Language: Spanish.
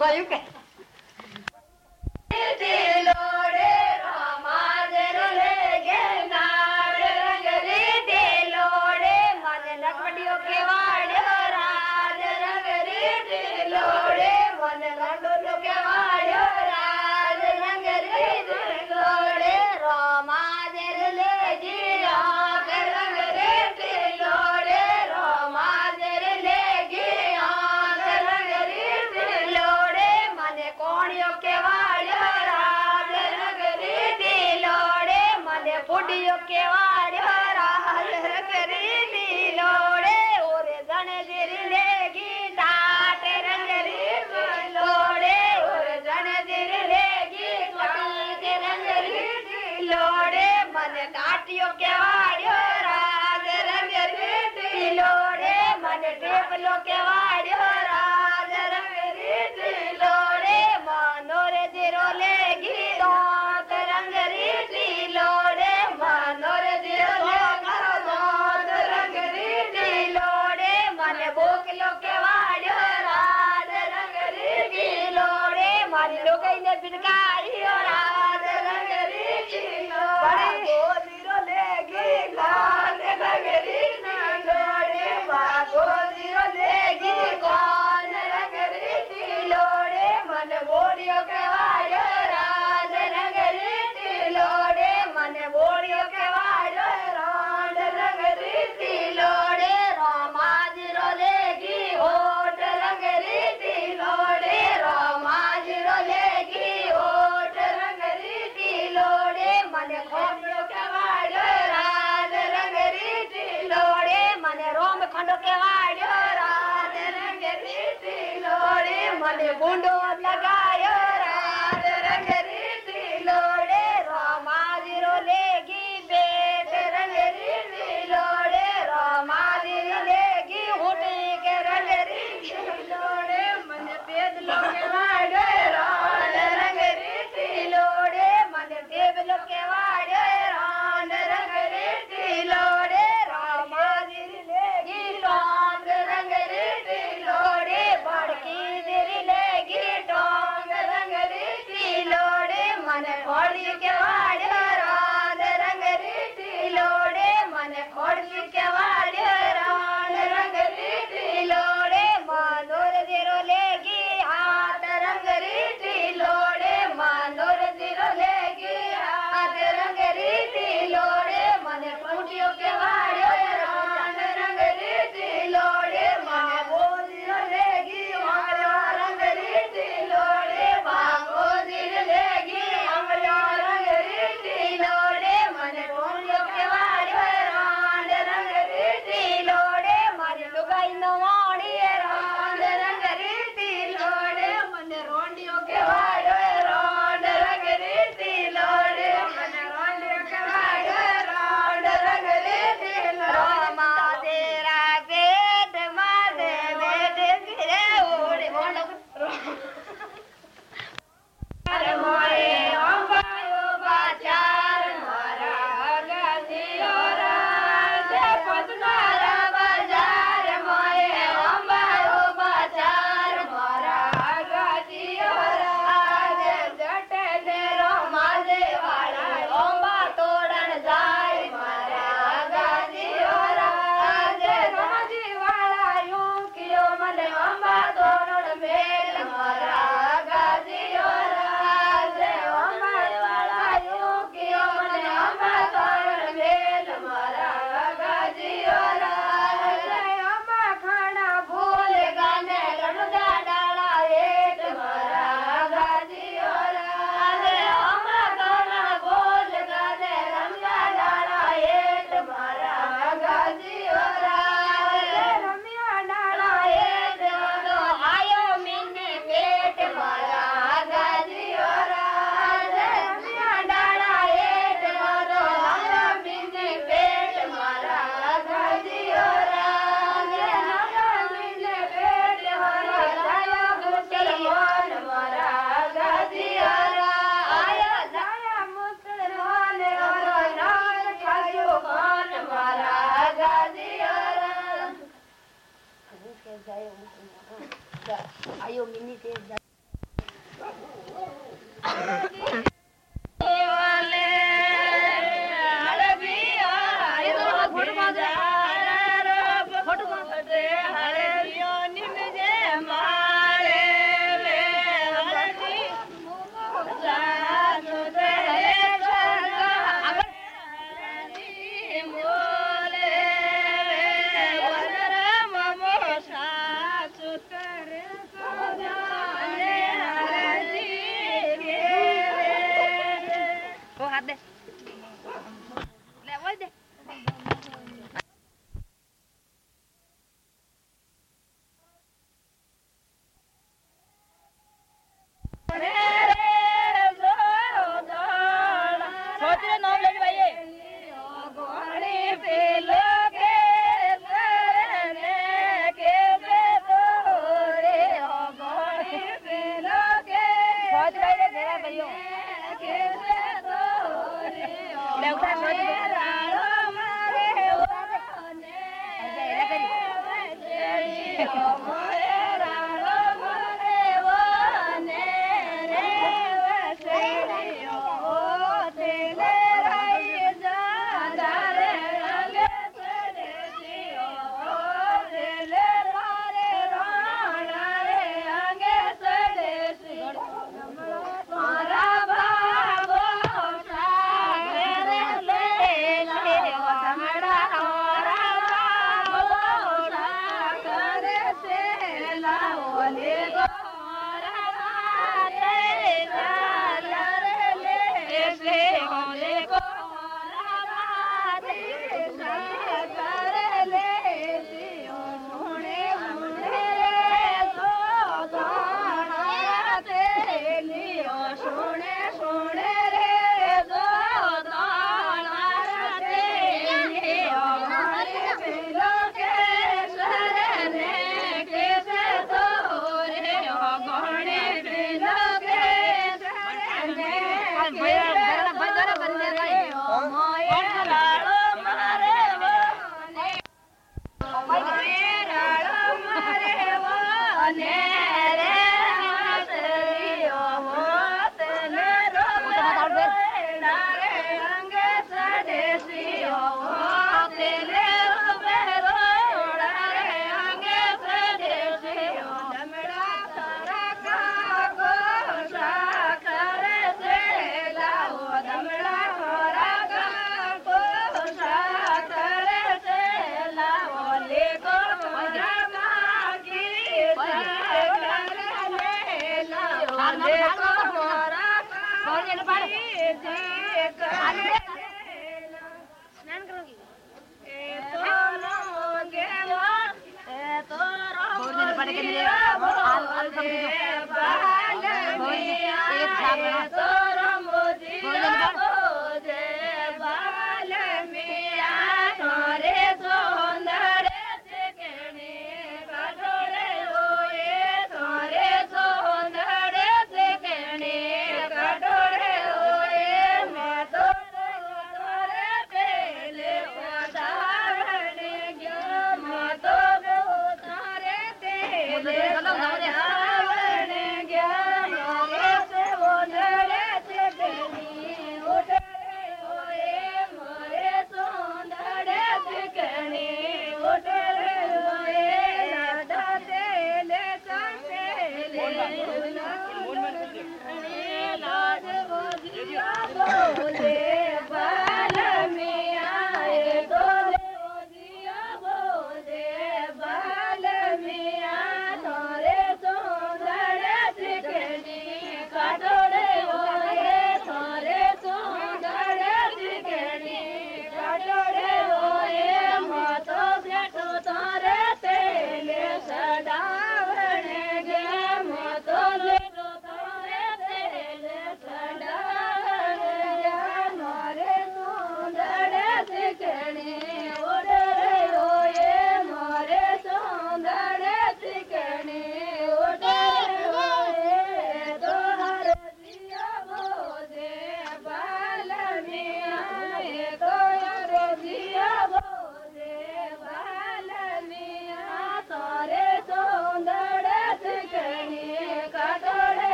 Well, you can.